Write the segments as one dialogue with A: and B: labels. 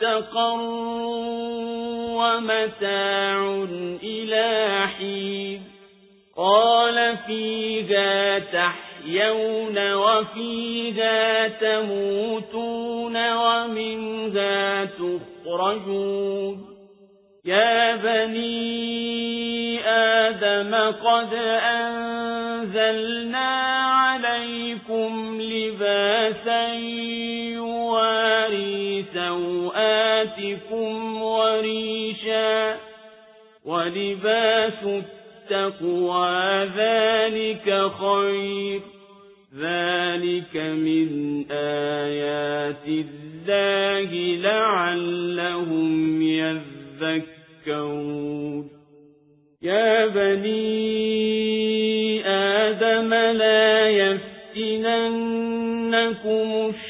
A: مستقر ومتاع إلى حين. قال فيها تحيون وفيها تموتون ومنها تخرجون. يا بني آدم قد أنزلنا عليكم لباسا سوآتكم وريشا ولباس التقوى ذلك خير. ذلك من آيات الله لعلهم يذكرون. يا بني آدم لا يفتننكم الشيطان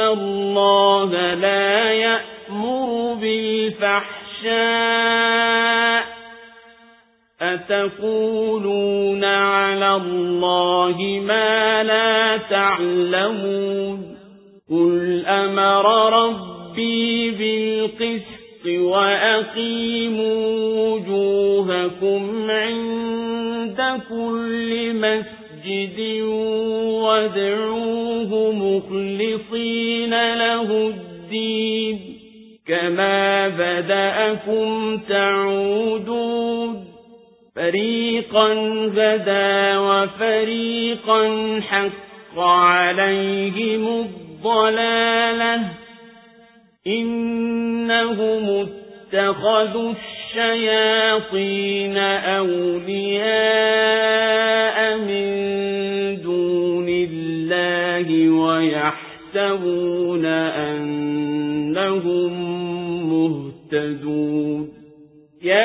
A: الله لا يأمر بالفحشاء أتقولون على الله ما لا تعلمون قل أمر ربي بالقسط وأقيموا وجوهكم عند كل مسجد وادعوه مخلصين له الدين. كما بدأكم تعودون. فريقا هدى وفريقا حق عليهم الضلالة. إنهم اتخذوا الشياطين أولياء ويحسبون أنهم مهتدون